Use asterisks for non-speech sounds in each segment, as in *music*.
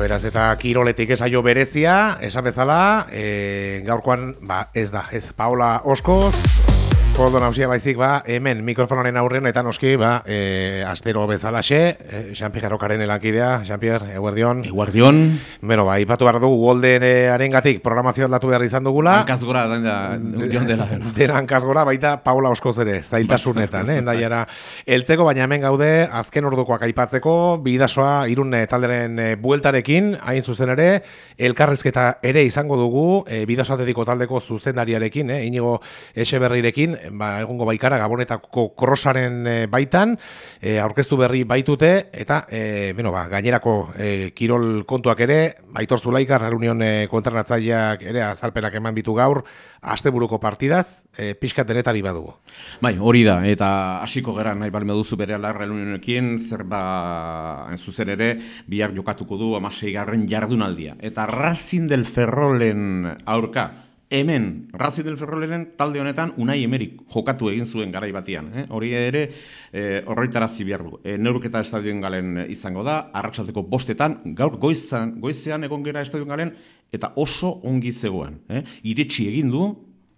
beraz, eta kiroletik esaio berezia, esan bezala, e, gaurkoan, ba, ez da, ez, Paola Oskoz, Koldo nausia baizik, ba, hemen mikrofonoren aurrean, eta noski, ba, e, astero bezalaxe, e, Jean-Pierre Okaren elankidea, Jean-Pierre, eguerdion. Eguerdion. Bueno, ba, ipatu behar dugu, Goldenaren gatik programazio aldatu behar izan dugula. Hankaz gora, da, jon dela. *laughs* Dena hankaz gora, baita Paula Oskoz ere, zailtasunetan, eh, endaiara. Eltzeko, baina hemen gaude, azken ordukoak aipatzeko, bidasoa, irun talderen e, bueltarekin, hain zuzen ere, elkarrizketa ere izango dugu, e, bidasoa dediko taldeko zuzendariarekin, eh, inigo eseberrirekin, ba, egongo baikara gabonetako krosaren e, baitan, e, aurkeztu berri baitute, eta e, bueno, ba, gainerako e, kirol kontuak ere, baitor zulaikar, reunion e, kontranatzaileak ere azalpenak eman bitu gaur, asteburuko partidaz, e, pixkat denetari badugu. Bai, hori da, eta hasiko gara nahi bali duzu bere alarra reunionekin, zer ba, zuzen ere, bihar jokatuko du amasei garren jardunaldia. Eta Racing del Ferrolen aurka, hemen Razi del Ferroleren talde honetan Unai Emerik jokatu egin zuen garai batean, eh? Hori ere eh horritarazi behar du. E, neurketa estadion galen izango da, arratsaldeko bostetan, gaur goizan, goizean egon gera estadion galen eta oso ongi zegoen, eh? Iretsi egin du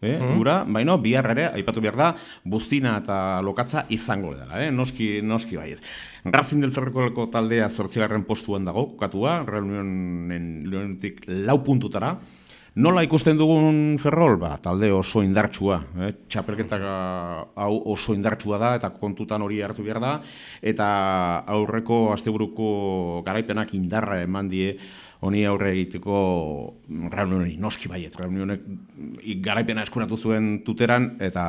Eh, mm -hmm. baino, bihar ere, aipatu behar da, buztina eta lokatza izango dela, eh? noski, noski baiet. Razin del Ferrokoleko taldea zortzigarren postuan dago, kokatua, reunionen leonetik lau puntutara, Nola ikusten dugun ferrol? Ba, talde oso indartsua, eh? txapelketak hau oso indartsua da eta kontutan hori hartu behar da eta aurreko asteburuko garaipenak indarra eman die honi aurre egiteko reunionei noski baiet, reunionek garaipena eskuratu zuen tuteran eta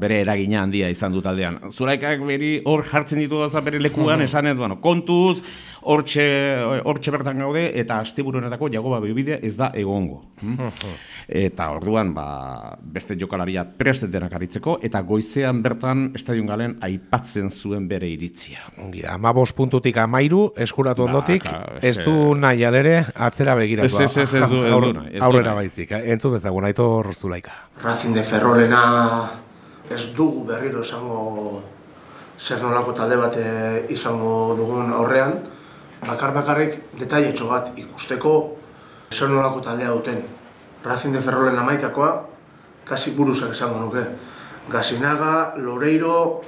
bere eragina handia izan dut aldean. Zuraikak beri hor jartzen ditu gauza bere lekuan, mm esan ez, bueno, kontuz, hortxe, hortxe bertan gaude, eta asteburuenetako jagoba bibidea ez da egongo. Hmm? eta orduan, ba, beste jokalaria prestetenak aritzeko, eta goizean bertan estadion galen aipatzen zuen bere iritzia. Ongi da, ama puntutik amairu, eskuratu ondotik, ez du nahi alere, atzera begiratu. Ez, ez, ez, ez du, ez Aurrera baizik, eh? entzun ezagun, aitor zulaika. Razin de Ferrolena ez dugu berriro esango zer nolako talde bat eh, izango dugun aurrean, bakar bakarrik detailetxo bat ikusteko zer nolako taldea duten. Razin de Ferrolen amaikakoa, kasi buruzak esango nuke. Gazinaga, Loreiro,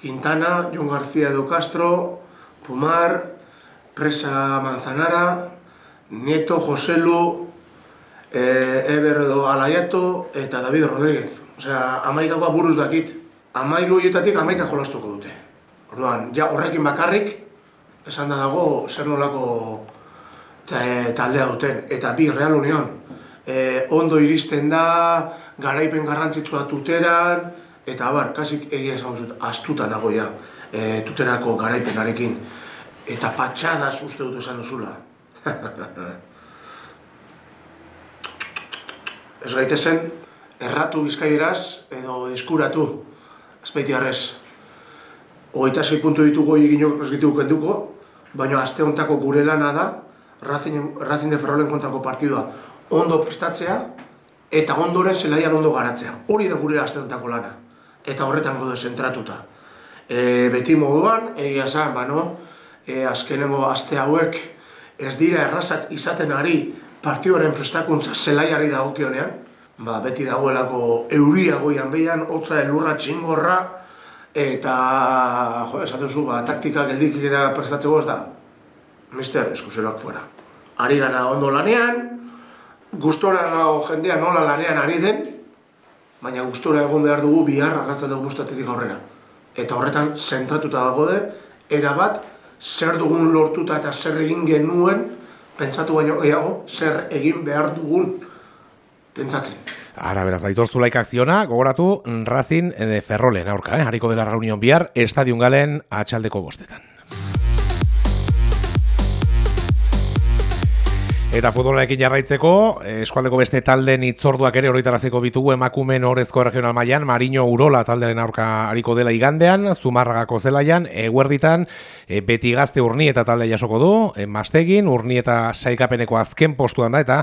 Quintana, Jon García edo Castro, Pumar, Presa Manzanara, Nieto, Joselu, e, Eber edo Alaiato eta David Rodríguez. Osea, amaikakoa buruz dakit. Amairu hietatik amaika jolastuko dute. Orduan, ja horrekin bakarrik, esan da dago zer nolako taldea duten. Eta bi, Real Union, e, ondo iristen da, garaipen garrantzitsua tuteran, eta bar, kasik egia esan zut, astuta nagoia e, tuterako garaipenarekin. Eta patxadas uste dut esan duzula. *laughs* Ez gaite zen, erratu bizkaieraz edo diskuratu, azpeiti arrez. Ogeita zei puntu ditugu egin ez ditugu kenduko, baina aste hontako gure lana da, Racing de Ferrolen kontrako partidua ondo prestatzea, eta ondoren zelaian ondo garatzea. Hori da gure aste hontako lana, eta horretan godo zentratuta. E, beti moduan, egia zan, ba no, e, azkenengo aste hauek, ez dira errazat izaten ari partioaren prestakuntza zelaiari dagokionean, ba, beti dagoelako euria goian behian, hotza elurra txingorra, eta, jo, esaten zu, ba, taktika geldik eta prestatzeko ez da, mister, eskuseroak fuera. Ari gara ondo lanean, gustora nago jendea nola lanean ari den, baina gustora egon behar dugu bihar arratzen dugu gustatetik aurrera. Eta horretan, zentratuta dago de, erabat, zer dugun lortuta eta zer egin genuen, pentsatu baino gehiago, zer egin behar dugun pentsatzen. Ara, beraz, baitor zulaikak ziona, gogoratu, Racing de Ferrolen aurka, eh? hariko dela reunion bihar, estadion galen atxaldeko bostetan. Eta futbolarekin jarraitzeko, eskualdeko beste talden itzorduak ere horretaraziko bitugu emakumen horrezko regional mailan Marino Urola taldearen aurka hariko dela igandean, Zumarragako zelaian, eguerditan, e, beti gazte urni eta talde jasoko du, e, mastegin, urni eta saikapeneko azken postuan da, eta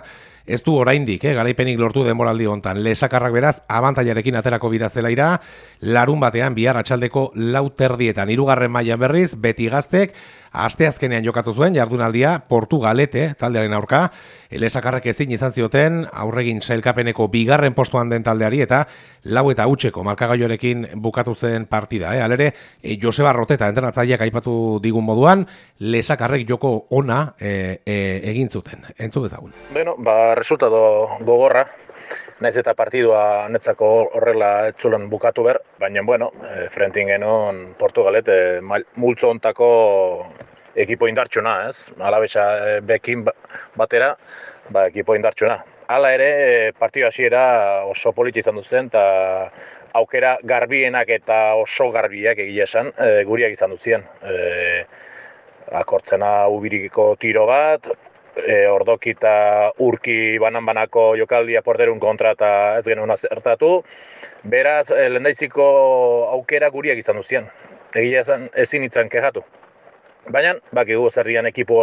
ez du oraindik, eh, garaipenik lortu denboraldi hontan. Lesakarrak beraz, abantailarekin aterako bira zelaira, larun batean, bihar atxaldeko lauterdietan. Hirugarren mailan berriz, beti gaztek, asteazkenean jokatu zuen, jardunaldia, Portugalete, taldearen aurka, lesakarrak ezin izan zioten, aurregin sailkapeneko bigarren postuan den taldeari, eta lau eta utxeko markagaioarekin bukatu zen partida. Eh? Alere, e, Joseba Roteta, entrenatzaileak aipatu digun moduan, lesakarrek joko ona e, e, egin zuten. Entzu bezagun. Bueno, ba, resultado gogorra, naiz eta partidua netzako horrela etzulen bukatu ber, baina, bueno, e, frentin genuen Portugalet, e, multzo ontako ekipo indartsuna, ez? Alabesa e, bekin ba, batera, ba, ekipo indartsuna. Hala ere, partio hasiera oso politi izan duzen, eta aukera garbienak eta oso garbiak egia esan, e, guriak izan duzien. E, akortzena ubirikiko tiro bat, e, ordoki eta urki banan-banako jokaldia porterun kontra eta ez genuen azertatu. Beraz, e, lendaiziko aukera guriak izan duzien. Egia esan ezin itzan kehatu. Baina, bakigu zerrian ekipo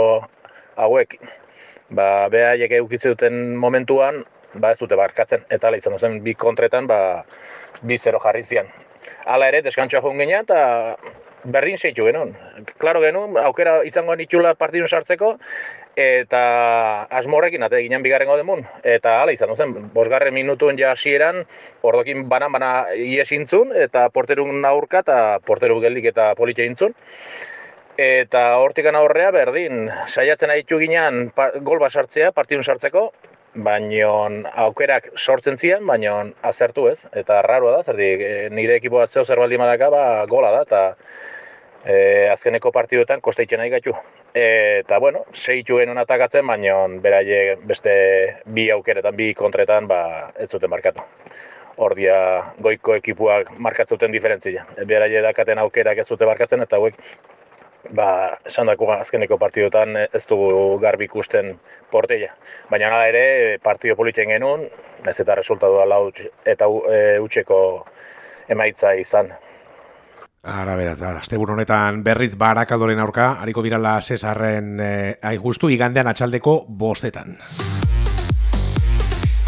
hauek, ba, behaiek eukitze duten momentuan, ba ez dute barkatzen. Eta ala izan duzen bi kontretan, ba, bi zero jarri zian. Hala ere, deskantxoa joan genean, eta berdin zeitu genuen. Klaro genuen, aukera izango nitula partidun sartzeko, eta asmorrekin ate ginen bigarren demun. Eta hala izan zen, bosgarren minutuen ja hasieran ordokin banan-bana iesintzun, eta porterun aurka eta porteru geldik eta politxe intzun. Eta hortikan aurrea berdin, saiatzen haitu ginen gol bat sartzea, partidun sartzeko, baino aukerak sortzen ziren, baino azertu ez, eta raroa da, zerdi, nire ekipoa zeo zer baldin ba, gola da, eta e, azkeneko partiduetan kosteitzen nahi gaitu. Eta, bueno, seitu genuen atakatzen, baino beraie beste bi aukeretan, bi kontretan, ba, ez zuten markatu. Ordia goiko ekipuak markatzuten diferentzia. Beraie dakaten aukerak ez zuten markatzen, eta hauek ba, esan dako azkeneko partidotan ez dugu garbi ikusten porteia. Baina nada ere, partido politien genuen, ez eta resultatu da eta e, utxeko emaitza izan. Ara beraz, azte honetan berriz barakadoren aurka, hariko birala Cesarren eh, aihustu, igandean atxaldeko bostetan.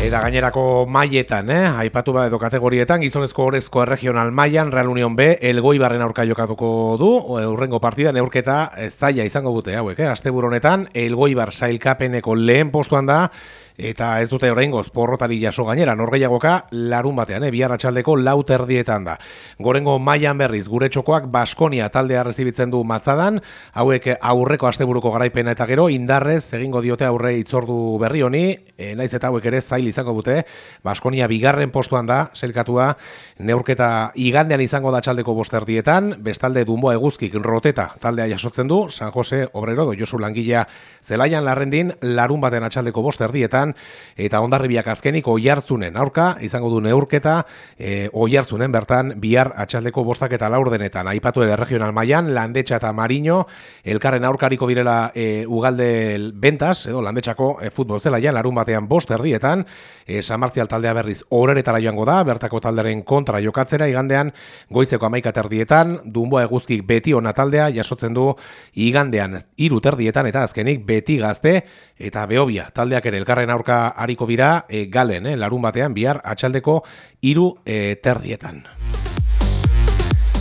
Eta gainerako mailetan, eh? aipatu bat edo kategorietan, gizonezko horrezko regional mailan Real Union B, elgoi barren aurka jokatuko du, urrengo partida, neurketa zaila izango dute, hauek, eh? azte honetan, elgoi bar sailkapeneko lehen postuan da, eta ez dute oraingoz porrotari jaso gainera norgeiagoka larun batean, eh, bihar atxaldeko lau terdietan da. Gorengo mailan berriz gure txokoak Baskonia taldea rezibitzen du matzadan, hauek aurreko asteburuko garaipena eta gero indarrez egingo diote aurre itzordu berri honi, e, naiz eta hauek ere zail izango dute, Baskonia bigarren postuan da, selkatua, neurketa igandean izango da txaldeko bosterdietan, bestalde dunboa eguzkik roteta taldea jasotzen du, San Jose Obrero Josu Langilla zelaian larrendin, larun baten atxaldeko bosterdietan, eta ondarribiak azkenik oihartzunen aurka izango du neurketa e, oihartzunen bertan bihar atxaldeko bostak eta laur denetan. Aipatu ere regional mailan landetxa eta marino elkarren aurkariko birela e, ugalde bentas edo landetxako e, futbol zela jan larun batean bost erdietan. E, San Martzial taldea berriz horeretara joango da bertako talderen kontra jokatzera igandean goizeko amaika terdietan dunboa eguzkik beti ona taldea jasotzen du igandean iru terdietan eta azkenik beti gazte eta behobia taldeak ere elkarren aurka hariko bira e, galen, eh, larun batean, bihar atxaldeko hiru e, terdietan.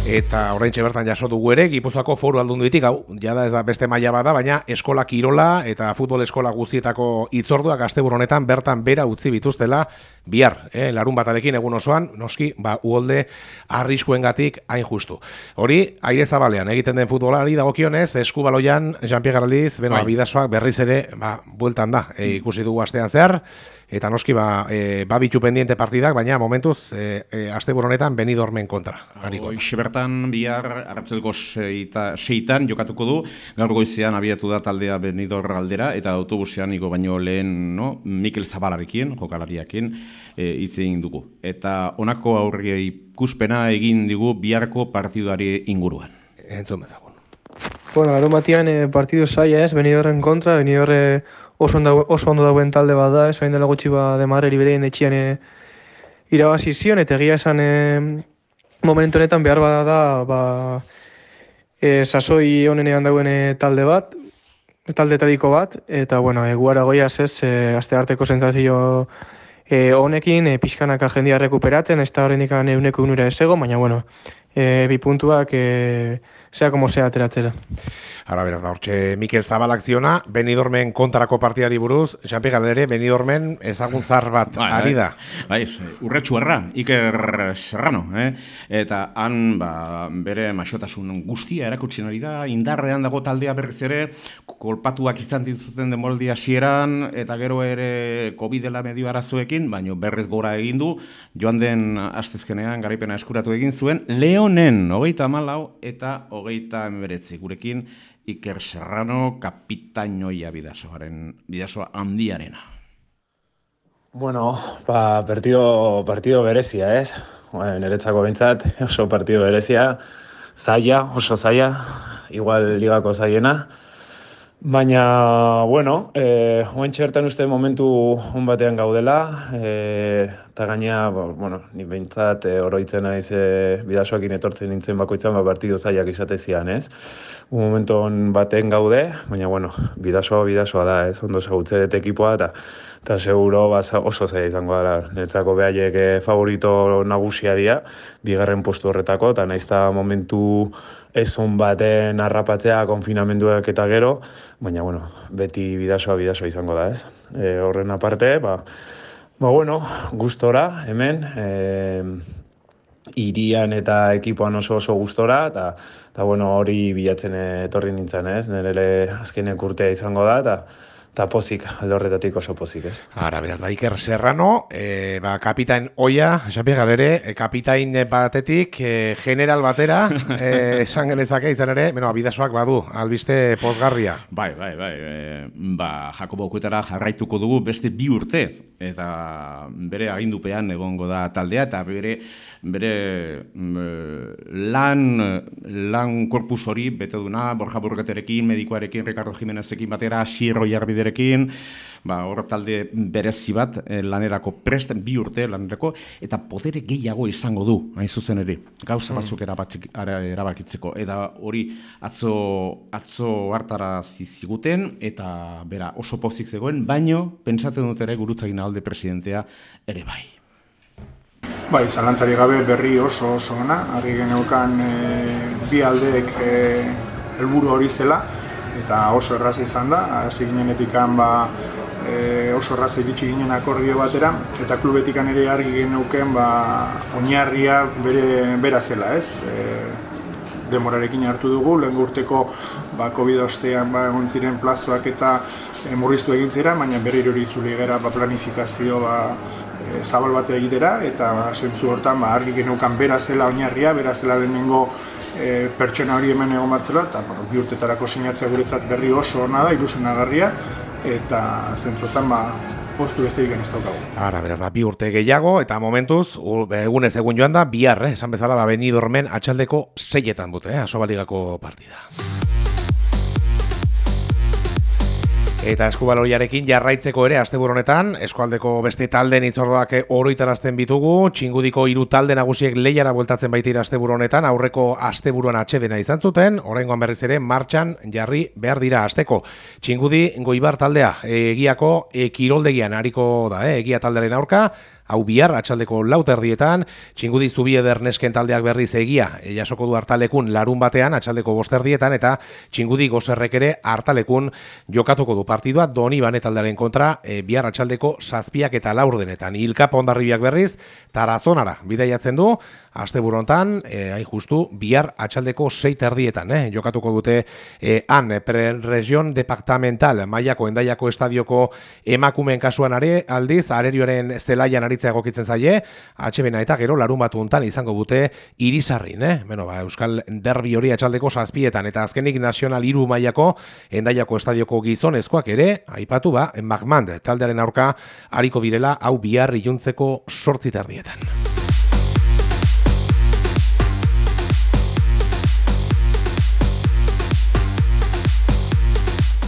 Eta orain bertan jaso dugu ere, Gipuzkoako foru aldundu ditik, hau, jada ez da beste maila bada, baina eskola kirola eta futbol eskola guztietako itzorduak asteburu honetan bertan bera utzi bituztela bihar, eh, larun batarekin egun osoan, noski, ba, uolde arriskuengatik hain justu. Hori, aire zabalean, egiten den futbolari dagokionez, eskubaloian, Jean-Pierre Garaldiz, beno, bai. abidasoak berriz ere, ba, bueltan da, e, ikusi dugu astean zehar, eta noski ba, e, babitu pendiente partidak, baina momentuz e, e, aste honetan Benidormen kontra. Hoxe bertan bihar arratzelko seita, seitan jokatuko du, gaur goizean abiatu da taldea Benidor aldera, eta autobusean igo baino lehen no, Mikel Zabalarekin, jokalariakin, e, egin dugu. Eta honako aurri ikuspena egin digu biharko partidari inguruan. Entzun bezagun. Bueno, gero batian eh, partidu zaila ez, Benidorren kontra, Benidorre oso ondo, oso ondo dauen talde bat da, ez? Hain dela gutxi ba de Madrid berein etxian e, irabazi zion, eta egia esan e, momentu honetan behar bada da, ba, e, sasoi honenean dauen talde bat, taldetariko bat, eta bueno, e, guara goiaz ez, e, aste arteko sensazio e, honekin, e, pixkanaka jendia rekuperatzen, ez da horrendik euneko unura ez ego, baina bueno, e, bi puntuak e, sea como sea ateratzera. Ara beraz, ba, hortxe Mikel Zabalak ziona, Benidormen kontrako partiari buruz, Xampi Galere, Benidormen ezaguntzar bat Bai, ari da. Bai, urretxu erra, Iker Serrano, eh? eta han ba, bere maixotasun guztia erakutsi hori da, indarrean dago taldea berriz ere, kolpatuak izan dituzten demoldi hasieran eta gero ere COVID dela medio arazoekin, baino berriz gora egin du, joan den astezkenean garaipena eskuratu egin zuen, Leonen, hogeita malau eta hogeita emeretzi, gurekin Iker Serrano kapitainoia bidasoaren, bidasoa handiarena. Bueno, ba, partido, partido berezia, ez? Bueno, niretzako bintzat, oso partido berezia, zaila, oso zaila, igual ligako zaiena. Baina, bueno, eh, oen txertan uste momentu hon batean gaudela, eh, eta gaina, ba, bueno, ni behintzat eh, oroitzen naiz eh, bidasoakin etortzen nintzen bakoitzan, ba, partido zailak izate zian, ez? Un momentu hon baten gaude, baina, bueno, bidasoa bidasoa da, ez? Ondo zagutze dut ekipoa, eta eta seguro ba, oso zaila izango dara. Netzako behaiek eh, favorito nagusia dira, bigarren postu horretako, eta naiz eta momentu ez on baten harrapatzea konfinamenduak eta gero, baina, bueno, beti bidasoa bidasoa izango da, ez? E, horren aparte, ba, ba, bueno, gustora, hemen, e, irian eta ekipoan oso oso gustora, eta, eta bueno, hori bilatzen etorri nintzen, ez? Nire azkenek urtea izango da, eta eta pozik, alde horretatik oso pozik, ez? Ara, beraz, ba, Iker Serrano, e, ba, kapitain oia, Xapi Galere, e, kapitain batetik, e, general batera, *laughs* e, esan genezake izan ere, bueno, bidasoak badu, albiste pozgarria. Bai, bai, bai. E, ba, Jakobo Okuetara jarraituko dugu beste bi urte eta bere agindupean egongo da taldea eta bere bere mm, lan lan korpus hori bete duna Borja Burgeterekin, medikoarekin, Ricardo Jimenezekin batera, Sierro Jarbiderekin, ba, hor talde berezi bat eh, lanerako prest bi urte lanerako eta potere gehiago izango du, hain zuzen ere. Gauza batzuk erabatzik- ara- erabakitzeko eta hori atzo atzo hartara ziguten eta bera oso pozik zegoen, baino pentsatzen dut ere gurutzagin alde presidentea ere bai. Bai, zalantzari gabe berri oso oso ona, argi geneukan e, bi aldeek e, helburu hori zela, eta oso erraza izan da, hasi ginenetikan ba, e, oso erraza iritsi ginen akordio batera, eta klubetikan ere argi geneuken ba, oinarria bere, bera zela, ez? E, demorarekin hartu dugu, lehen urteko ba, COVID ostean ba, egon ziren plazoak eta e, murriztu egin ziren, baina berriro itzuli gara ba, planifikazio ba, e, zabal bat egitera, eta ba, zentzu hortan ba, argi geneukan bera zela oinarria, bera zela lehenengo e, pertsona hori hemen egon batzela, eta bueno, bi urtetarako sinatzea guretzat berri oso ona da, ilusionagarria, eta zentzu hortan ba, postu besterik ez daukagu. Ara, beraz, ba, bi urte gehiago, eta momentuz, egunez egun joan da, bihar, eh, esan bezala, ba, Benidormen atxaldeko seietan dute, eh, asobaligako partida. Eta eskubaloriarekin jarraitzeko ere asteburu honetan, eskualdeko beste taldeen itzordoak oroitarazten bitugu, txingudiko hiru talde nagusiek lehiara bueltatzen baitira asteburu honetan, aurreko asteburuan atxedena izan zuten, oraingoan berriz ere martxan jarri behar dira asteko. Txingudi goibar taldea, egiako e, kiroldegian hariko da, eh, egia taldearen aurka, hau bihar atxaldeko lauterdietan, txingudi zubi edernesken taldeak berriz egia, e, jasoko du hartalekun larun batean, atxaldeko bosterdietan, eta txingudi gozerrek ere hartalekun jokatuko du partidua doni bane taldearen kontra e, bihar atxaldeko zazpiak eta laurdenetan. Ilkapa ondarribiak berriz, tarazonara bidaiatzen du, asteburu hontan, e, hain justu, bihar atxaldeko sei terdietan, eh? jokatuko dute e, han, pre-region departamental, maiako endaiako estadioko emakumeen kasuan are, aldiz, arerioaren zelaian aritzea egokitzen zaie, atxebena eta gero larun batu hontan izango dute irisarrin, eh? Beno, ba, Euskal Derbi hori atxaldeko zazpietan, eta azkenik nazional iru mailako endaiako estadioko gizonezkoak ere, aipatu ba, Magmand taldearen aurka hariko birela hau bihar iluntzeko sortzi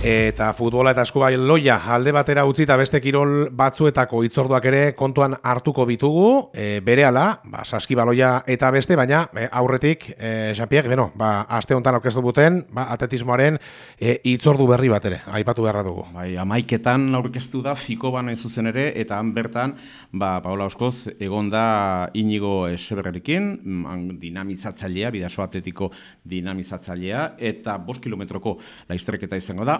Eta futbola eta eskubai loia alde batera utzi eta beste kirol batzuetako hitzorduak ere kontuan hartuko bitugu, e, berehala, ba, saskibaloia eta beste, baina e, aurretik, e, Xapiek, beno, ba, aste honetan aurkeztu buten, ba, atletismoaren e, hitzordu berri bat ere, aipatu beharra dugu. Bai, amaiketan aurkeztu da fiko bana zuzen ere, eta han bertan, ba, Paola Oskoz, egon da inigo eseberrekin, dinamizatzailea, bidaso atletiko dinamizatzailea, eta bost kilometroko laizterketa izango da,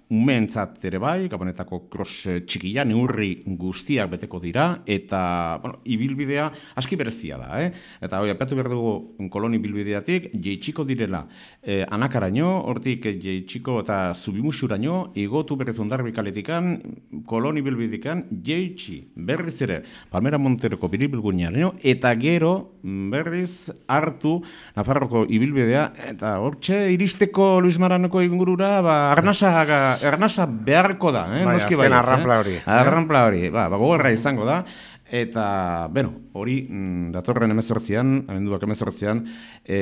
umeentzat ere bai, gabonetako cross eh, txikia, neurri guztiak beteko dira, eta, bueno, ibilbidea aski berezia da, eh? Eta, hoi, apetu behar dugu koloni ibilbideatik, jeitxiko direla eh, anakaraino, hortik jeitxiko eta zubimusuraino, igotu berrez ondarbikaletikan, koloni ibilbidekan, jeitxi, berriz ere, Palmera Monteroko biribilgunean, eta gero, mm, berriz, hartu, Nafarroko ibilbidea, eta hortxe, iristeko Luis Maranoko ingurura, ba, arnasaga ernasa beharko da, eh? Bai, Noski azken baietz, arranpla hori. Eh? Arranpla hori, ba, ba, gogorra izango da. Eta, beno, hori mm, datorren emezortzian, abenduak emezortzian, e,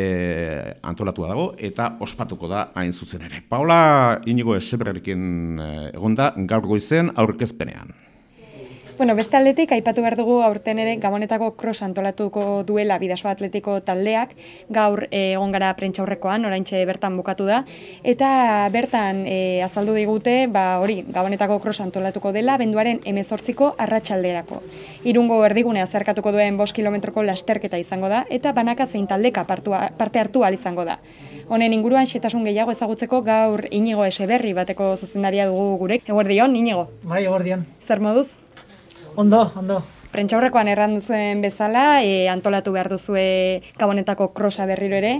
antolatua dago, eta ospatuko da hain zuzen ere. Paula inigo eseberrekin egonda gaur goizen aurkezpenean. Bueno, beste atletik, aipatu behar dugu aurten ere Gabonetako cross antolatuko duela bidaso atletiko taldeak, gaur eh, egon gara prentxaurrekoan, oraintxe bertan bukatu da, eta bertan e, azaldu digute, ba, hori, Gabonetako cross antolatuko dela, benduaren emezortziko arratsalderako. Irungo erdigunea zerkatuko duen bost kilometroko lasterketa izango da, eta banaka zein taldeka partua, parte hartu ahal izango da. Honen inguruan xetasun gehiago ezagutzeko gaur inigo eseberri bateko zuzendaria dugu gurek. Eguerdion, inigo? Bai, eguerdion. Zer moduz? Ondo, ondo. Prentxaurrekoan erran duzuen bezala, e, antolatu behar duzue gabonetako krosa berriro ere.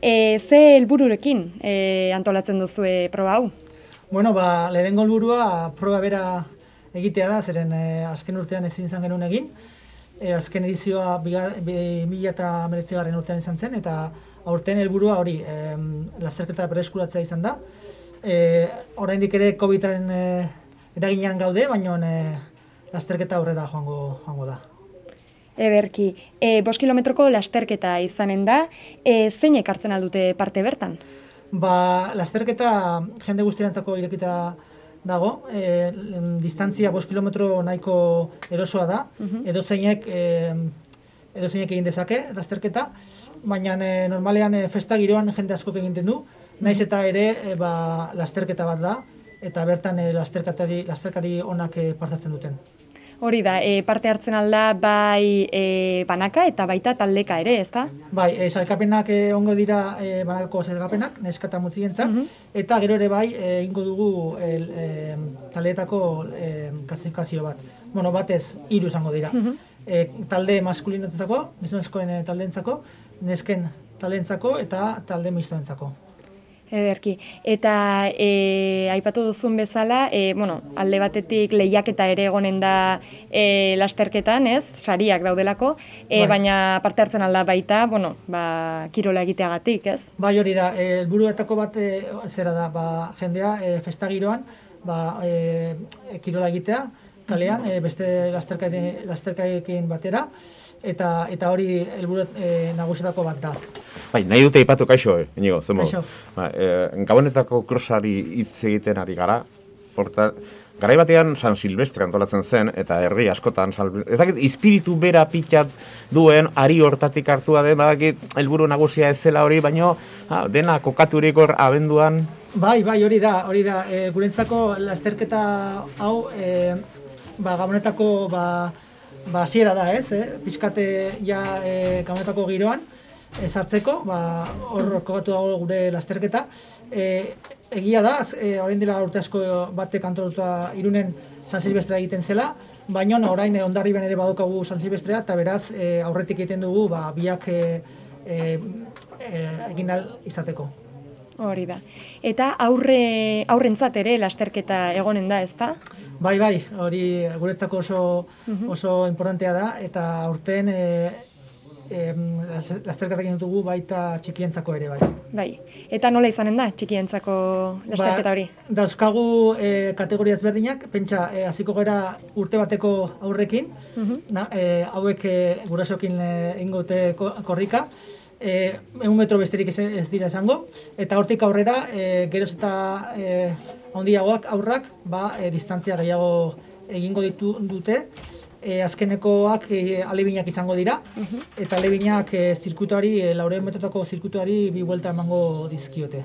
E, ze helbururekin e, antolatzen duzue proba hau? Bueno, ba, lehenengo helburua proba bera egitea da, zeren e, azken urtean ezin izan genuen egin. E, azken edizioa bigar, bi, mila eta meretzigarren urtean izan zen, eta aurten helburua hori, e, lasterketa bereskuratzea izan da. E, oraindik ere COVID-aren e, eraginean gaude, baina e, lasterketa aurrera joango, joango da. Eberki, e, bos kilometroko lasterketa izanen da, e, zeinek hartzen aldute parte bertan? Ba, lasterketa jende guztientzako irekita dago, e, distantzia bos kilometro nahiko erosoa da, uh edo zeinek, e, edo zeinek egin dezake lasterketa, baina e, normalean e, festa giroan jende asko egiten du, naiz eta ere e, ba, lasterketa bat da, eta bertan e, lasterkari, lasterkari onak e, partatzen duten. Hori da, e, parte hartzen alda bai e, banaka eta baita taldeka ere, ezta? Bai, e, salkapenak e, ongo dira e, banakako salkapenak, neskata mutzientzat, mm eta gero ere bai, e, ingo dugu e, e, taldeetako e, klasifikazio bat. Bueno, batez, hiru izango dira. Mm e, talde maskulinoentzako, gizonezkoen taldeentzako, nesken taldeentzako eta talde mistoentzako. Ederki. Eta e, aipatu duzun bezala, e, bueno, alde batetik lehiaketa ere egonen da e, lasterketan, ez? Sariak daudelako, e, bai. baina parte hartzen alda baita, bueno, ba, kirola egiteagatik, ez? Bai hori da, helburuetako bat e, zera da, ba, jendea e, festa giroan, ba, e, kirola egitea, kalean, e, beste lasterkaekin batera, eta eta hori helburu e, nagusietako bat da. Bai, nahi dute ipatu kaixo, eh, inigo, zen Ba, e, gabonetako krosari hitz egiten ari gara, porta, garai batean San Silvestre antolatzen zen, eta herri askotan, ez dakit, espiritu bera pitzat duen, ari hortatik hartua den, badakit, helburu nagusia ez zela hori, baino, ha, dena kokaturik hor abenduan. Bai, bai, hori da, hori da, e, gurentzako lasterketa hau, e, ba, gabonetako, ba, ba, ziera da, ez, eh? Piskate ja e, kamonetako giroan, esartzeko, ba, hor kokatu dago gure lasterketa. E, egia da, e, orain dela urte asko batek antolatuta irunen San Silvestre egiten zela, baina orain e, ondarriben ere badokagu San Silvestrea, eta beraz e, aurretik egiten dugu ba, biak e, e, e, egin izateko. Hori da. Eta aurre, aurrentzat ere lasterketa egonen da, ezta? Bai, bai, hori guretzako oso, mhm. oso importantea da, eta aurten e, e, lasterketak dugu baita txikientzako ere, bai. Bai, eta nola izanen da txikientzako lasterketa hori? Ba, dauzkagu e, kategoria ezberdinak, pentsa, e, hasiko gera urte bateko aurrekin, mhm. na, e, hauek e, gurasokin e, ingote korrika, eh, egun metro besterik ez, ez dira esango, eta hortik aurrera, eh, geroz eta eh, handiagoak aurrak ba, e, distantzia gehiago egingo ditu dute. E, azkenekoak e, alebinak izango dira, eta alebinak e, zirkuituari, e, laureun metrotako zirkuituari bi buelta emango dizkiote.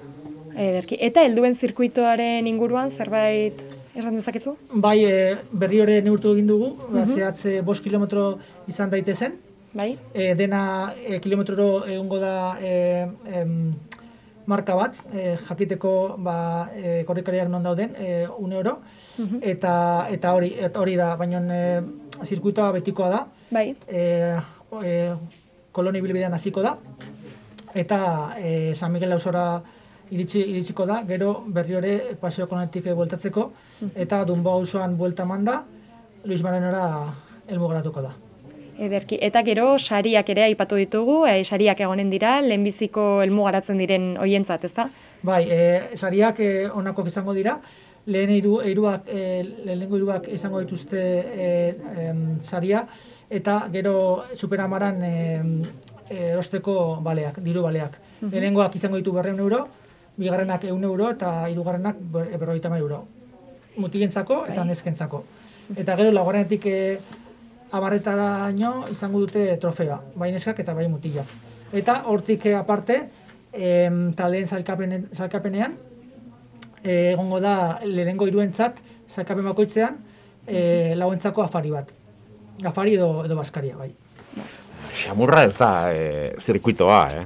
Ederki. Eta helduen zirkuitoaren inguruan zerbait esan dezakezu? Bai, e, berri ere neurtu egin dugu, ba, zehatz e, bost kilometro izan daitezen, Bai? e, dena e, kilometroro egongo da e, em, marka bat, e, jakiteko ba, e, korrikariak non dauden, e, une oro, eta, eta hori, eta hori da, baina e, zirkuitoa betikoa da, Bai? e, e, koloni bilbidean hasiko da, eta e, San Miguel Ausora iritsi, iritsiko da, gero berri ere paseo konetik bueltatzeko, eta Dumbo auzoan buelta manda, Luis Marenora helmugaratuko da. Ederki. Eta gero sariak ere aipatu ditugu, e, sariak egonen dira, lehenbiziko helmugaratzen diren hoientzat, ezta? Bai, e, sariak e, onakoak izango dira, lehen hiru hiruak e, lehenengo hiruak izango dituzte e, em, saria eta gero superamaran e, erosteko baleak, diru baleak. Lehenengoak izango ditu 200 euro, bigarrenak 100 euro eta hirugarrenak ber- 50 euro. Mutilentzako eta Bai. neskentzako. Eta gero laugarrenetik e, abarretaraino izango dute trofea, bai neskak eta bai mutilak. Eta hortik eh, aparte, em, taldeen zailkapenen, zailkapenean, eh, egongo da lehenengo hiruentzat sailkapen bakoitzean e, lauentzako afari bat. Afari edo, edo baskaria, bai. Xamurra ez da e, zirkuitoa, eh?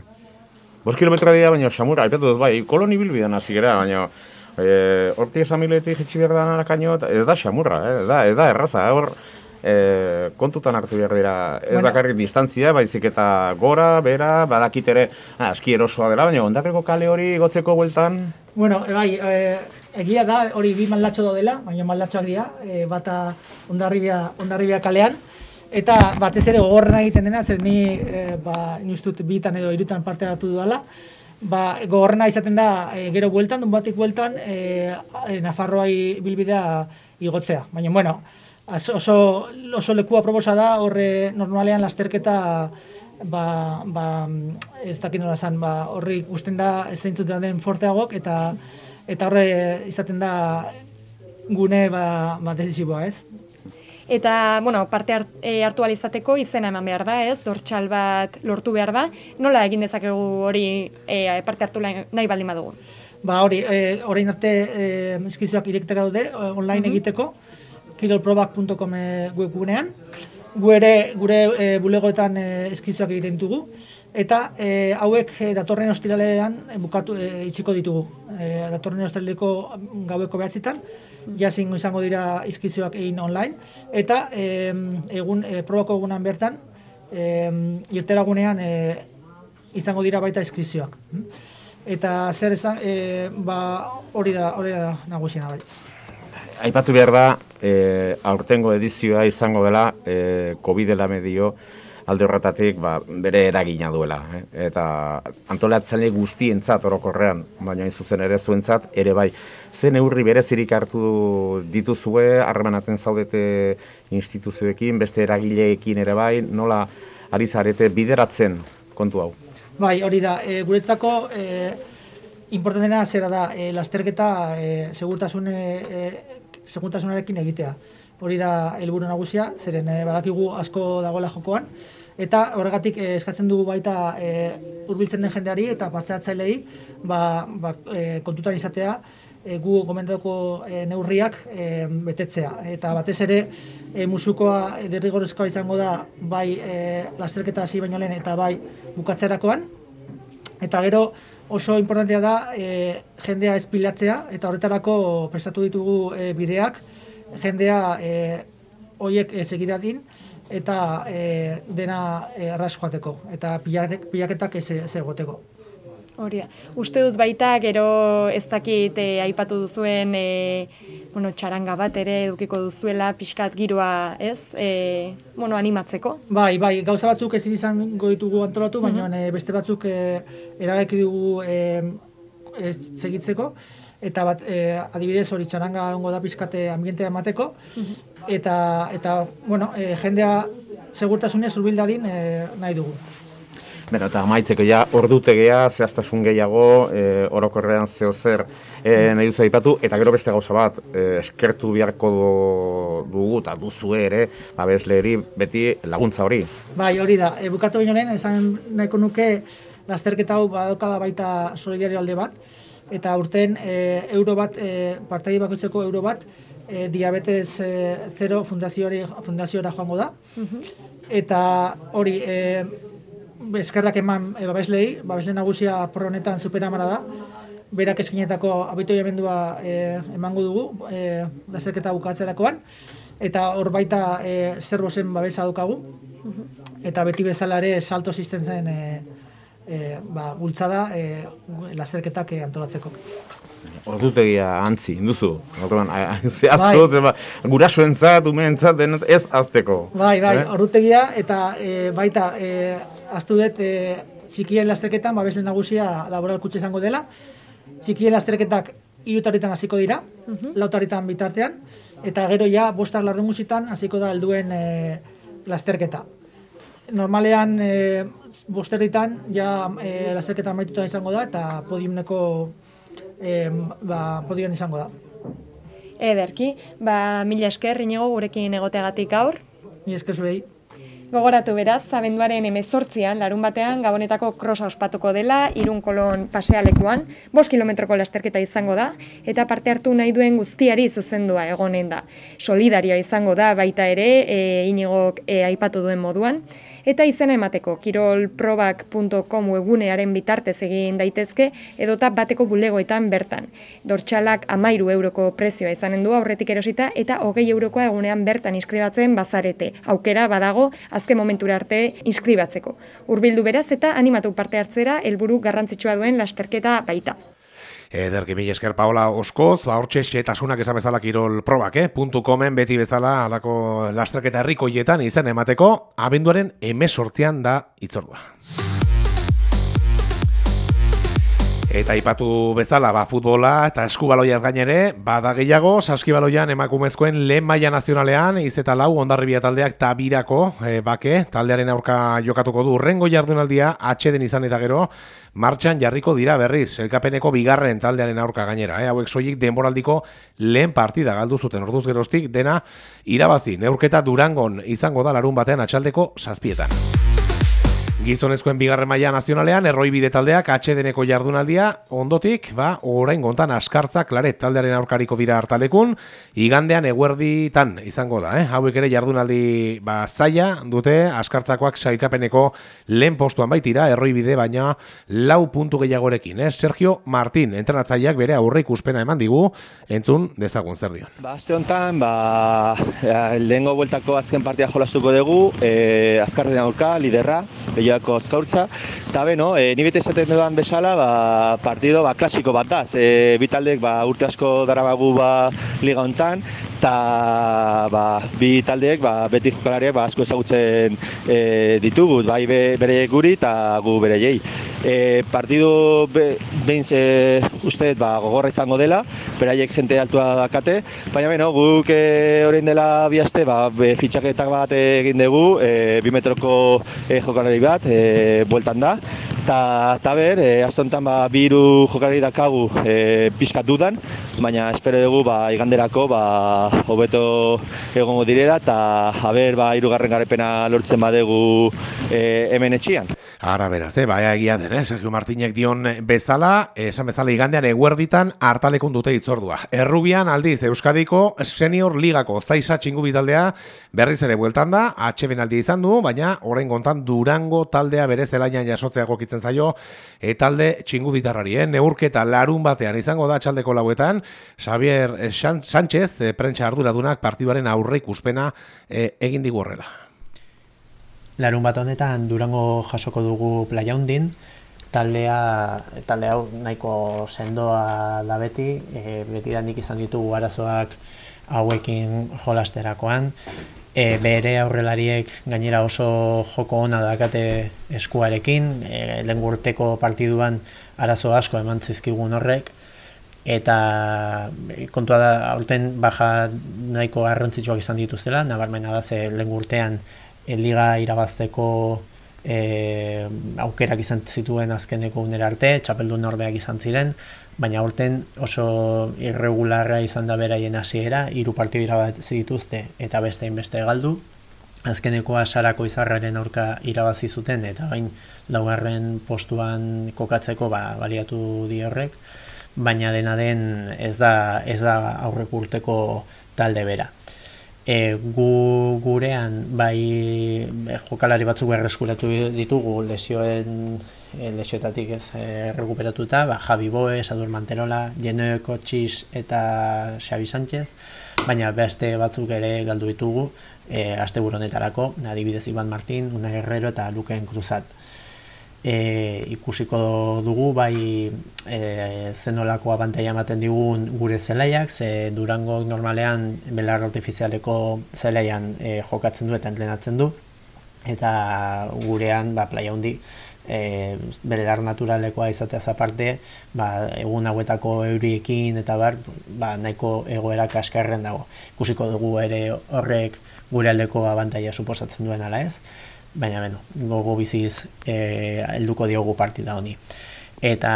Bost kilometra dira, baina xamurra, aipatu dut, bai, koloni bilbidean hasi gara, baina e, horti esamiletik jitsi behar da narakaino, ez da xamurra, eh? ez da, ez da erraza, hor e, kontutan hartu behar dira, ez Bueno. bakarrik distantzia, baizik eta gora, bera, badakit ere, ah, aski erosoa dela, baina ondarreko kale hori gotzeko bueltan, Bueno, e, bai, e, egia da, hori bi maldatxo daudela, baina maldatxoak dira, e, bata ondarribia, ondarribia kalean, eta batez ere gogorrena egiten dena, zer ni, e, ba, dut bitan edo irutan parte hartu dudala, ba, gogorrena izaten da, e, gero bueltan, dun batik bueltan, e, e, Nafarroai bilbidea igotzea. Baina, bueno, az- oso, oso lekua proposa da, horre normalean lasterketa ba, ba, ez dakit nola esan, ba, horri ikusten da zeintzut den forteagok eta eta horre izaten da gune ba, ba decisiboa, ez? Eta, bueno, parte hart, e, hartu ahal izateko izena eman behar da, ez? Dortxal bat lortu behar da. Nola egin dezakegu hori e, parte hartu nahi baldin badugu? Ba hori, e, orain arte e, eskizioak irekitera daude, online egiteko, kirolprobak.com e, webgunean. Gu ere, gure e, bulegoetan e, eskizioak egiten ditugu. Eta e, hauek e, datorren ostiralean e, bukatu e, itxiko ditugu. E, datorren ostiraleko gaueko behatzitan, jazingo izango dira izkizioak egin online. Eta e, egun, e, probako egunan bertan, e, irteragunean e, izango dira baita inskripzioak. Eta zer esan, e, ba, hori da, hori da nagusiena bai. Aipatu behar da, e, aurtengo edizioa izango dela, e, COVID-ela medio alde horretatik ba, bere eragina duela. Eh? Eta antolatzaile guztientzat orokorrean, baina hain zuzen ere zuentzat, ere bai. Ze neurri berezirik hartu dituzue, harremanaten zaudete instituzioekin, beste eragileekin ere bai, nola ari zarete bideratzen kontu hau? Bai, hori da, e, guretzako e, importantena zera da, e, lasterketa e, segurtasun, e, segurtasunarekin egitea. Hori da helburu nagusia, zeren e, badakigu asko dagoela jokoan, eta horregatik e, eskatzen dugu baita e, hurbiltzen den jendeari eta parte hartzailei ba, ba, kontutan izatea e, gu gomendatuko e, neurriak e, betetzea. Eta batez ere e, musukoa e, derrigorrezkoa izango da bai e, lasterketa hasi baino lehen eta bai bukatzerakoan. Eta gero oso importantea da e, jendea espilatzea eta horretarako prestatu ditugu e, bideak jendea e, hoiek e, segidadin eta e, dena e, arras joateko eta pilaketak, ez, ez egoteko. Hori da. Uste dut baita gero ez dakit e, aipatu duzuen e, bueno, txaranga bat ere edukiko duzuela pixkat giroa, ez? E, bueno, animatzeko. Bai, bai, gauza batzuk ezin izango ditugu antolatu, baina e, beste batzuk e, erabaki dugu e, e, segitzeko eta bat e, adibidez hori txaranga ongo da pizkate ambientea emateko eta eta bueno, e, jendea segurtasunez hurbil dadin e, nahi dugu. Bera, eta amaitzeko ja, ordutegia, zehaztasun gehiago, e, orokorrean zeo zer e, nahi duzu aipatu, eta gero beste gauza bat, e, eskertu beharko dugu, eta duzu ere, abesleri beti laguntza hori. Bai, hori da, e, bukatu baino lehen, esan nahiko nuke, lasterketa hau badokada baita solidario alde bat, eta urten e, euro bat, e, partai bakoitzeko euro bat, e, diabetes e, zero fundazioari, fundazioara joango da. Eta hori, e, eskerrak eman e, babeslei, babesle nagusia pronetan superamara da, berak eskinetako abito jamendua e, emango dugu, e, lasterketa bukatzerakoan, eta hor baita e, zerbozen babesa dukagu, eta beti bezala ere salto sistenzen e, e, ba, bultzada e, lasterketak e, antolatzeko. Ordutegia antzi, duzu. Orduan, zehaztu, bai. ba, gurasoentzat, umenentzat, denot, ez azteko. Bai, bai, eh? ordutegia, eta e, baita, e, aztu dut, e, txikien lasterketan, babesen nagusia laboral kutxe izango dela. Txikien lasterketak irutaritan hasiko dira, uh -huh. bitartean, eta gero ja, bostar lardun guzitan, hasiko da helduen e, lasterketa normalean e, bosterritan ja e, lasterketa maituta izango da eta podiumneko e, ba, podion izango da. Ederki, ba, mila esker, inigo gurekin egoteagatik gaur. Mila esker zuei. Gogoratu beraz, zabenduaren emezortzian, larun batean, gabonetako krosa ospatuko dela, irun kolon pasealekuan, bos kilometroko lasterketa izango da, eta parte hartu nahi duen guztiari zuzendua egonen da. Solidarioa izango da baita ere, e, inigok e, aipatu duen moduan, eta izena emateko kirolprobak.com webunearen bitartez egin daitezke edota bateko bulegoetan bertan. Dortxalak amairu euroko prezioa izanen du aurretik erosita eta hogei eurokoa egunean bertan inskribatzen bazarete. Aukera badago azken momentura arte inskribatzeko. Urbildu beraz eta animatu parte hartzera helburu garrantzitsua duen lasterketa baita. Ederki mila esker Paola Oskoz, ba hortxe xetasunak esan bezala kirol probak, eh? Puntu komen beti bezala alako lastraketa herrikoietan izan emateko, abenduaren emesortzian da itzordua. Eta ipatu bezala, ba, futbola eta eskubaloia gainere, bada gehiago, saskibaloian emakumezkoen lehen maila nazionalean, iz eta lau, ondarribia taldeak tabirako, e, bake, taldearen aurka jokatuko du, rengo jardunaldia, atxeden izan eta gero, martxan jarriko dira berriz, elkapeneko bigarren taldearen aurka gainera, e, hauek soilik denboraldiko lehen partida galdu zuten. Orduz geroztik, dena irabazi, neurketa durangon izango da larun batean atxaldeko zazpietan. Gizonezkoen bigarren maila nazionalean, erroi bide taldeak atxedeneko jardunaldia, ondotik, ba, orain gontan askartza, klaret, taldearen aurkariko dira hartalekun, igandean eguerditan izango da, eh? hauek ere jardunaldi ba, zaila dute, askartzakoak saikapeneko lehen postuan baitira, erroi bide, baina lau puntu gehiagorekin, eh? Sergio Martin, entrenatzaileak bere aurreik uspena eman digu, entzun dezagun zer dion. Ba, azte honetan, ba, lehengo bueltako azken partia jolastuko dugu, eh, askartean aurka, liderra, Bilbako azkaurtza. Eta beno, e, ni bete esaten dudan bezala, ba, partido ba, klasiko bat da. E, bitaldek ba, urte asko darabagu ba, liga hontan, eta ba, bi taldeek ba, beti jokalariak ba, asko ezagutzen e, ditugu, bai be, bere guri eta gu bere jei. E, partidu be, behin uste ba, gogorra izango dela, beraiek jente altua dakate, baina beno, guk e, orain dela bi aste ba, fitxaketak bat egin dugu, e, bi metroko e, jokalari bat, e, bueltan da, eta ta ber, e, azontan ba, biru jokalari dakagu e, pixkat dudan, baina espero dugu ba, iganderako ba, hobeto egongo direla, eta haber ba, irugarren garepena lortzen badegu e, hemen etxian. Ara beraz, eh, baia egia den, eh? Sergio Martinek dion bezala, esan bezala igandean eguerditan hartalekun dute itzordua. Errubian aldiz Euskadiko Senior Ligako zaisa txingu bitaldea berriz ere bueltan da, atxeben aldi izan du, baina orain gontan Durango taldea bere zelainan jasotzeako iruditzen zaio e, talde txingu bitarrari, eh? neurketa larun batean izango da txaldeko lauetan, Xavier eh, Sánchez, e, prentsa arduradunak partiduaren aurre ikuspena e, egin digu horrela. Larun bat honetan Durango jasoko dugu playa hundin, taldea, talde hau nahiko sendoa da beti, e, beti dandik izan ditugu arazoak hauekin jolasterakoan, e, bere aurrelariek gainera oso joko ona dakate eskuarekin, e, lehen gurteko partiduan arazo asko eman zizkigun horrek, eta kontua da aurten baja nahiko arrantzitsuak izan dituztela, nabarmena da ze lehen gurtean liga irabazteko e, aukerak izan zituen azkeneko unera arte, txapeldun norbeak izan ziren, baina aurten oso irregularra izan da beraien hasiera, hiru partidu irabazi dituzte eta beste beste galdu. Azkenekoa sarako izarraren aurka irabazi zuten eta gain laugarren postuan kokatzeko ba, baliatu di horrek, baina dena den ez da, ez da aurrek urteko talde bera. E, gu gurean bai e, jokalari batzuk berreskuratu ditugu lesioen e, lesioetatik ez e, recuperatuta, ba, Javi Boe, Sadur Manterola, Jeno Kotxiz eta Xabi Sánchez, baina beste batzuk ere galdu ditugu e, aste honetarako, adibidez Iban Martin, Una Guerrero eta Luken Cruzat. E, ikusiko dugu bai e, zenolako abantaia ematen digun gure zelaiak, ze Durango normalean belar artifizialeko zelaian e, jokatzen du eta entrenatzen du, eta gurean ba, playa hundi e, berelar naturalekoa izateaz aparte, ba, egun hauetako euriekin eta bar, ba, nahiko egoera kaskarren dago. Ikusiko dugu ere horrek gure aldeko abantaia suposatzen duen ala ez, baina beno, gogo biziz e, helduko diogu partida honi. Eta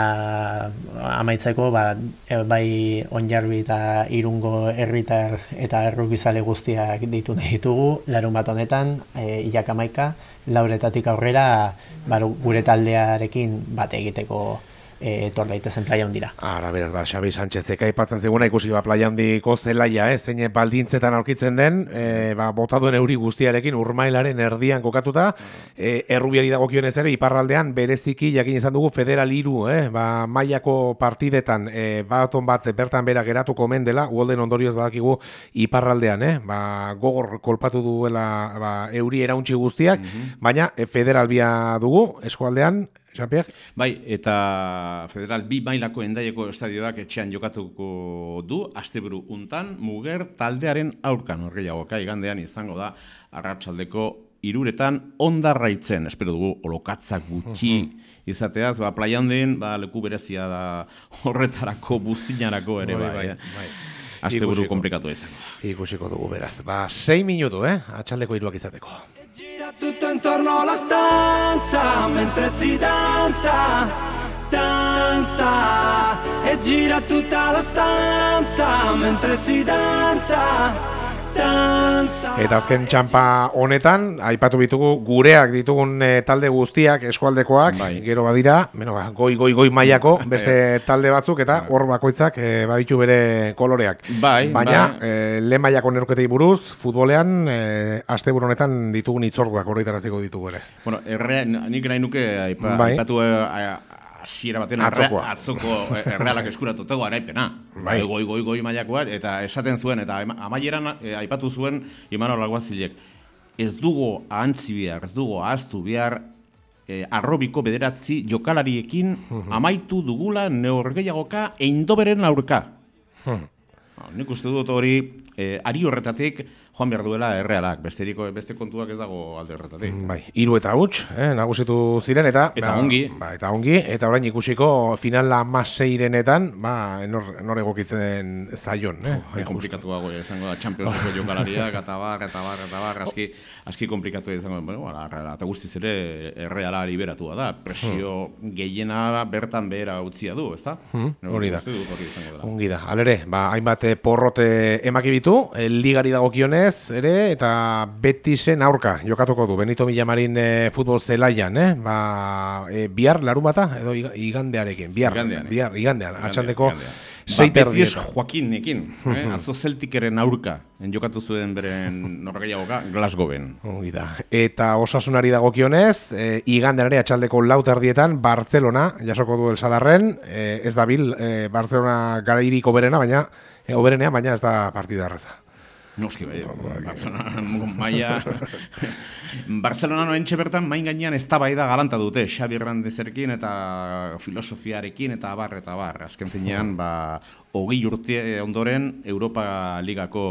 amaitzeko, ba, e, bai onjarbi eta irungo herritar eta errukizale guztiak ditu nahi ditugu, larun bat honetan, e, ilak amaika, lauretatik aurrera, ba, gure taldearekin bate egiteko e, etor daitezen playa hundira. Ara, beraz, ba, Xabi Sánchez eka ipatzen ziguna ikusi ba, playa hundiko zelaia, eh, zein baldintzetan aurkitzen den, e, ba, bota duen euri guztiarekin urmailaren erdian kokatuta, e, errubiari dagokionez ere, iparraldean bereziki jakin izan dugu federal iru, eh, ba, mailako partidetan, e, baton bat bertan bera geratuko omen dela, uolden ondorioz badakigu iparraldean, eh, ba, gogor kolpatu duela ba, euri erauntzi guztiak, mhm. baina e, federal bia dugu, eskualdean, Jean-Pierre? Bai, eta federal bi mailako endaieko estadioak etxean jokatuko du, asteburu untan, muger taldearen aurkan horreiago, kai gandean izango da, arratsaldeko iruretan ondarraitzen, espero dugu, olokatzak gutxi izateaz, ba, playa honden, ba, leku berezia da horretarako, buztinarako ere, bai, bai. bai. Aste buru komplikatu izango. Ikusiko dugu beraz. Ba, 6 minutu, eh? Atxaldeko iruak izateko. Gira tutto intorno alla stanza mentre si danza, danza. E gira tutta la stanza mentre si danza. Eta azken txampa honetan, aipatu bitugu gureak ditugun e, talde guztiak eskualdekoak, bai. gero badira, bueno, ba, goi, goi, goi maiako *laughs* beste talde batzuk, eta bai. hor bakoitzak e, baditu bere koloreak. Bai, Baina, bai. E, lehen maiako neroketei buruz, futbolean, e, aste honetan ditugun itzorduak horretaraziko ditugu ere. Bueno, erre, nik nahi nuke aipa, bai. aipatu hasiera baten atzoko, atzoko eh, errealak eskuratu tego araipena. Bai. Goi, goi, goi mailakoa, eta esaten zuen, eta amaieran e, aipatu zuen Imanol Alguazilek. Ez dugu ahantzi behar, ez dugu ahaztu behar, e, arrobiko bederatzi jokalariekin *laughs* amaitu dugula neorgeiagoka eindoberen aurka. Hmm. nik uste dut hori, e, ari horretatik, joan behar duela errealak, besteriko beste kontuak ez dago alde horretatik. Mm, bai, hiru eta huts, eh, nagusitu ziren eta eta ba, ongi, ba, eta ongi eta orain ikusiko finala maseirenetan, ba, nor, nor egokitzen zaion, eh. Oh, komplikatu dago izango da Championseko *laughs* jokalariak eta bar eta bar eta bar aski aski komplikatu izango, bueno, ara, eta guztiz ere erreala liberatua da. Presio hmm. gehiena bertan behera utzia du, ezta? Hmm, hori da. Ongi da. Alere, ba, hainbat eh, porrote emakibitu, eh, ligari dagokionez ez, ere, eta Betisen aurka jokatuko du, Benito Millamarin e, futbol zelaian, eh? Ba, e, bihar larumata, edo igandearekin, bihar, igandean, bihar, igandean, atxaldeko zeiter ba, Betis Joaquinekin, eh? *laughs* atzo Celticeren aurka, jokatu zuen beren norgeiagoka, Glasgowen. da. Eta osasunari dagokionez, e, igandean atxaldeko lautardietan, Barcelona, jasoko du el sadarren, e, ez da bil, e, Barcelona gara iriko berena, baina, e, oberenea, baina ez da partida arreza. Noski bai, Barcelona maia Barcelona noen bertan main gainean ez da bai da galanta dute Xabi Hernandezerkin eta filosofiarekin eta bar eta bar azken finean ba hogei urte ondoren Europa Ligako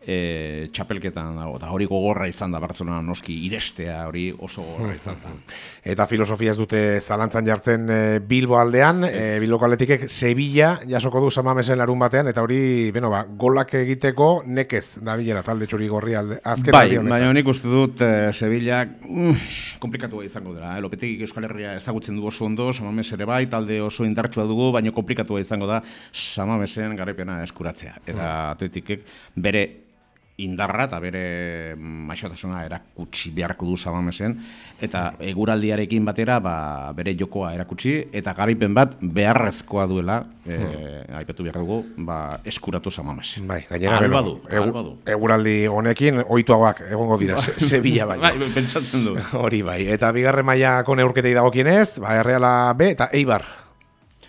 e, txapelketan dago, eta hori gogorra izan da Barcelona noski irestea hori oso gogorra izan da. *laughs* Eta filosofia ez dute zalantzan jartzen e, Bilbo aldean, e, Bilboko Sevilla jasoko du samamesen larun batean, eta hori, bueno, ba, golak egiteko nekez ez da bilera talde txuri gorri alde, azken bai, baina nik uste dut eh, Sevillak mm, komplikatua izango dela. Eh? Lopetegik Euskal Herria ezagutzen du oso ondo, Samames ere bai, talde oso indartsua dugu, baina komplikatua izango da Samamesen garepena eskuratzea. Eta atletikek bere indarra eta bere maixotasuna erakutsi beharko du Samamesen eta eguraldiarekin batera ba, bere jokoa erakutsi eta garaipen bat beharrezkoa duela e, aipatu behar dugu ba, eskuratu Samamesen. Bai, gainera badu, ahal egu- eguraldi honekin ohituagoak egongo dira Se- Sevilla baino. Bai, pentsatzen du. Hori bai. Eta bigarren mailako neurketei dagokienez, ba Erreala B eta Eibar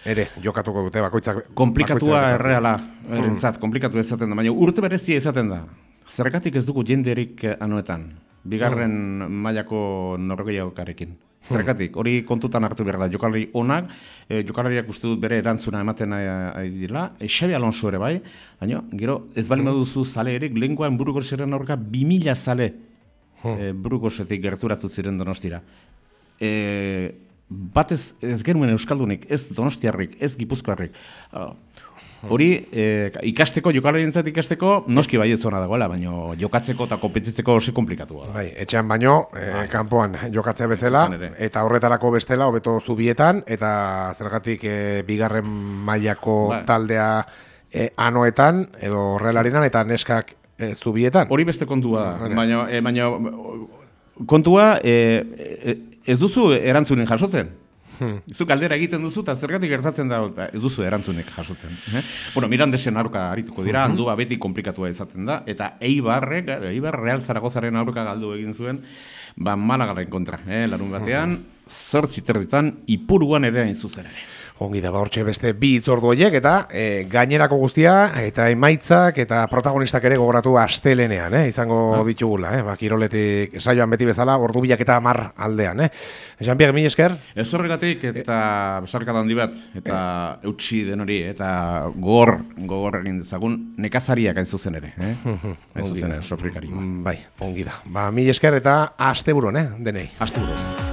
ere jokatuko dute bakoitzak Komplikatua erreala, erentzat, komplikatu izaten da, baina urte berezia izaten da. Zergatik ez dugu jenderik eh, anuetan, bigarren mailako norgehiagokarekin. Zergatik, hori kontutan hartu behar da, jokalari onak, e, jokalariak uste dut bere erantzuna ematen ari dira, e, Xabi Alonso ere bai, baina gero ez bali baduzu zale erik, lehenkoan burugoseren aurka 2000 zale e, burugosetik gerturatu ziren donostira. E, bat ez, genuen Euskaldunik, ez donostiarrik, ez gipuzkoarrik. Ah, Hori, e, ikasteko, jokalarientzat ikasteko, noski bai zona dagoela, baina jokatzeko eta kompetitzeko oso komplikatua da. Bai, etxean baino, eh, kanpoan jokatzea bezala, eta horretarako bestela, hobeto zubietan, eta zergatik eh, bigarren mailako Bai. taldea eh, anoetan, edo horrelarinan, eta neskak eh, zubietan. Hori beste kontua da, baina, e, baina kontua e, e, ez duzu erantzunen jasotzen. Hmm. Zu galdera egiten duzu eta zergatik gertatzen da ba, ez duzu erantzunek jasotzen. Eh? Bueno, Mirandesen aurka arituko dira, Mhm. handua beti komplikatua izaten da, eta Eibarrek, Eibar Real Zaragozaren aurka galdu egin zuen, ba Malagaren kontra, eh? larun batean, zortzi terditan, ipuruan ere hain zuzen ere. Ongi da, ba, hortxe beste bi itzordu horiek, eta e, gainerako guztia, eta emaitzak, eta protagonistak ere gogoratu astelenean, eh, izango ditugula, eh, ba, kiroletik saioan beti bezala, ordu bilak eta amar aldean, eh. Jean-Pierre, mi esker? Ez horregatik eta besarkada handi bat, eta eutxi den hori, eta gogor, gogor egin dezagun, nekazariak hain zuzen ere, eh? *laughs* hain zuzen ere, sofrikarioa. Mm, Bai, ongi da. Ba, mi esker eta asteburon, eh, denei. Asteburon. E tu